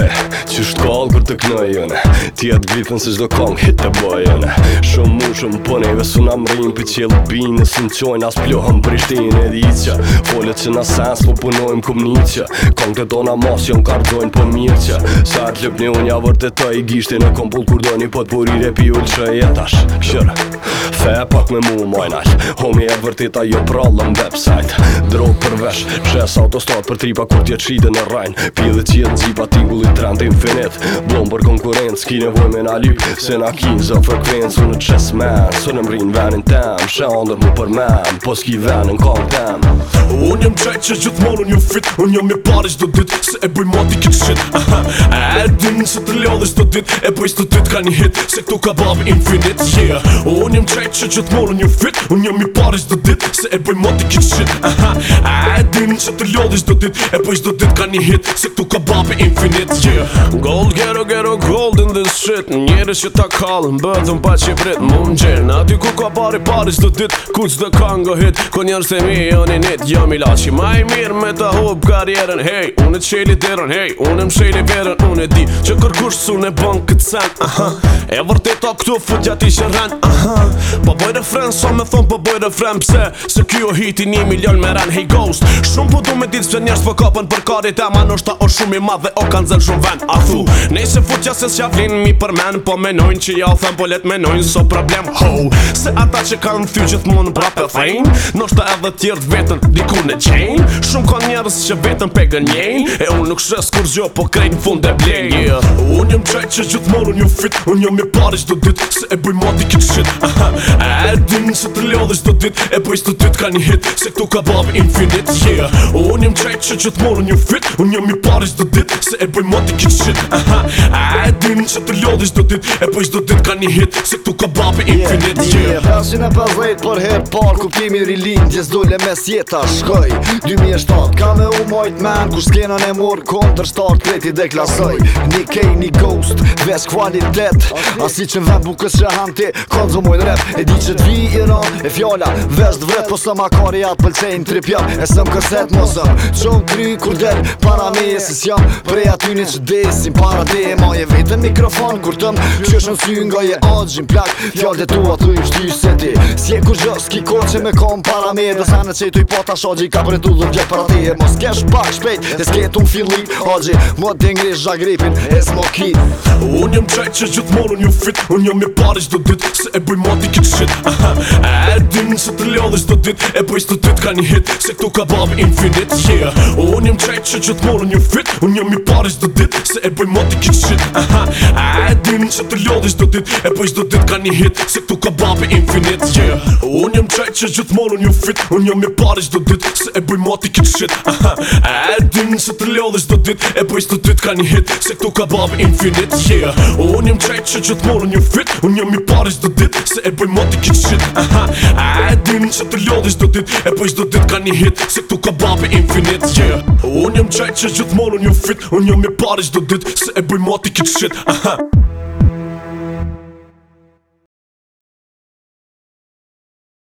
it. Si shkallë kur të knojë Ti atë grifën se shdo kong hit të bojë jone Shumë mu shumë pëneve po, Su në mërinë për qëllë binë Në sinë qojnë asë plohëm për ishte i në që në sensë po punojmë këm një Kong të tona mos jonë kardojnë për po mirë që Sa të lëpë një unja vërë të të i gishti Në kom pulë kur dojnë i potë për i repi u që e jetash Shërë Fe pak me mu mojnash Homi e vërteta jo prallë website Drogë përvesh Pshes autostat për tripa kur tje qide në rajn Pjede qi e dziva tingullit trend e Blonë për konkurencë, s'ki nevoj me na Se na kinë, se për krenë, se unë qesë menë Sërë në më rrinë venin temë, shë andër mu për memë Po s'ki venin kam temë Qaj që gjithë morë unë jo fit Unë jo mi pari qdo dit Se e boj mati kët shit a E din në se të leo dhe qdo dit E boj qdo dit ka një hit Se këtu ka bab infinit yeah. Unë jem qaj që gjithë morë unë jo fit Unë jo mi pari qdo dit Se e boj mati kët shit a E din në se të leo dhe qdo dit E boj qdo dit ka një hit Se këtu ka bab infinit yeah. Gold, gero, gero, gold in this shit Njerës që ta kalën Bërdhën pa që vrit Më më gjerën A ku ka pari pari qdo dit Ku dhe kanë go hit Ko njerës të mi janë i nit Jam i laq i Ma i mirë me ta hop karjerën Hej, unë e qeli derën Hej, unë e msheli verën Unë e di që kërkush su në bënë këtë sen Aha, e vërtet o këtu futja ti që rren Aha, po bëj dhe fren So me thonë po bëj dhe fren Pse, se kjo hiti një milion me rren Hej ghost, shumë po du me ditë Pse njerës po kapën për karit e ma nështa O shumë i madhe o kanë zënë shumë ven A thu, nej se fëtja se s'ja vlin mi për men Po menojnë që ja o thëm po let menojnë So problem ho, se ata që kanë thy gjithmonë prape fejnë Nështa edhe tjertë diku në qenj shenjë Shumë ka njerës që vetën pe gënjenjë E unë nuk shes kur zjo po në fund e blenjë Unë jëmë qaj që gjithë morë një fit Unë jëmë i parisht do dit Se e bëj mati kitë shit E dinë që të lodhisht do dit E bëjsh do dit ka një hit Se këtu ka bab infinit yeah. Unë jëmë qaj që gjithë morë një fit Unë jëmë i parisht do dit Se e bëj mati kitë shit E dinë që të lodhisht do dit E bëjsh do dit ka një hit Se këtu ka bab infinit yeah. Yeah. Yeah. Për her par ku kemi 2007 Ka me u mojt men Kur skena ne mor Kontër start Kreti deklasoj Nikkei, ni ghost veç kvalitet Asi që në vend bukës që hanë ti konzumojnë rep E di që t'vi i ron e fjalla Veç dëvret po së makari atë pëlqejnë tri pjam E së më kësetë më zëmë kry kur delë para me e sës jam Prej aty një që desim para de e maje Vete mikrofon kur tëm që shën sy nga je agjin plak Fjall dhe tu atë i shtysh se ti Si e ku gjë s'ki ko që me kom para me Dhe sa në që i i pata shodgji ka bre du gjë para ti E mos kesh pak shpejt e s'ket Oh, gee, what the English Unë jëmë qaj që gjithë morë unë jo fit Unë jëmë i pari qdo dit Se e boj mati këtë shit Aha, E dinë se të leodhe qdo dit E boj qdo dit ka një hit Se këtu ka bavë infinit yeah. Unë jëmë qaj që gjithë unë jo fit Unë jëmë i pari qdo dit Se e boj mati këtë shit Aha, E dinë se të leodhe qdo dit E boj qdo dit ka një hit Se këtu ka bavë infinit yeah. Unë jëmë qaj që gjithë unë jo fit Unë jëmë i pari qdo dit Se e boj mati këtë shit Aha, E dinë se të leodhe qdo dit E boj qdo dit ka një hit Se këtu ka bavë infinit yeah yeah. Unë jem qaj që që t'moru një fit Unë jem i pari shdo dit Se e bëj moti kitë shit Aha, A e din që të lodhi shdo dit E bëj shdo dit ka një hit Se këtu ka babi infinit yeah. Unë jem qaj që që t'moru një fit Unë jem i pari shdo dit Se e bëj moti kitë shit Aha